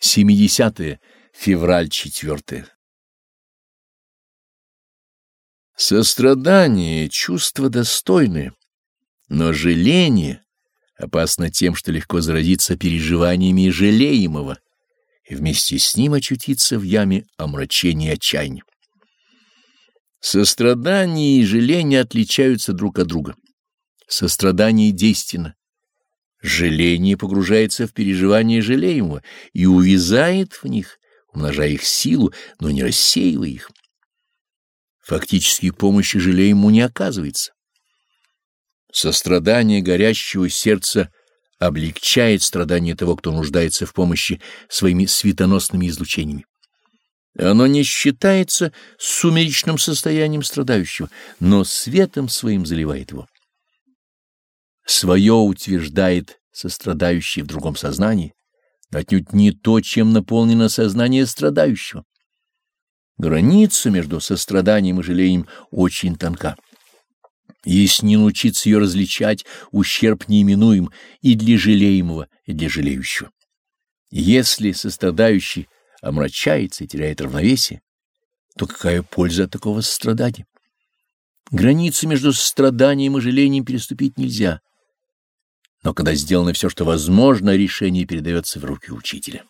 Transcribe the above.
70 февраль 4 Сострадание — чувство достойное, но жаление опасно тем, что легко заразиться переживаниями жалеемого и вместе с ним очутиться в яме омрачения и отчаяния. Сострадание и жаление отличаются друг от друга. Сострадание действенно, Жаление погружается в переживания жалеемого и увязает в них, умножая их силу, но не рассеивая их. Фактически помощи жалеемому не оказывается. Сострадание горящего сердца облегчает страдания того, кто нуждается в помощи своими светоносными излучениями. Оно не считается сумеречным состоянием страдающего, но светом своим заливает его свое утверждает сострадающий в другом сознании, но отнюдь не то, чем наполнено сознание страдающего. Граница между состраданием и жалением очень тонка. Если не научиться ее различать, ущерб неименуем и для жалеемого, и для жалеющего. Если сострадающий омрачается и теряет равновесие, то какая польза от такого сострадания? Границу между страданием и жалением переступить нельзя — но когда сделано все, что возможно, решение передается в руки учителя.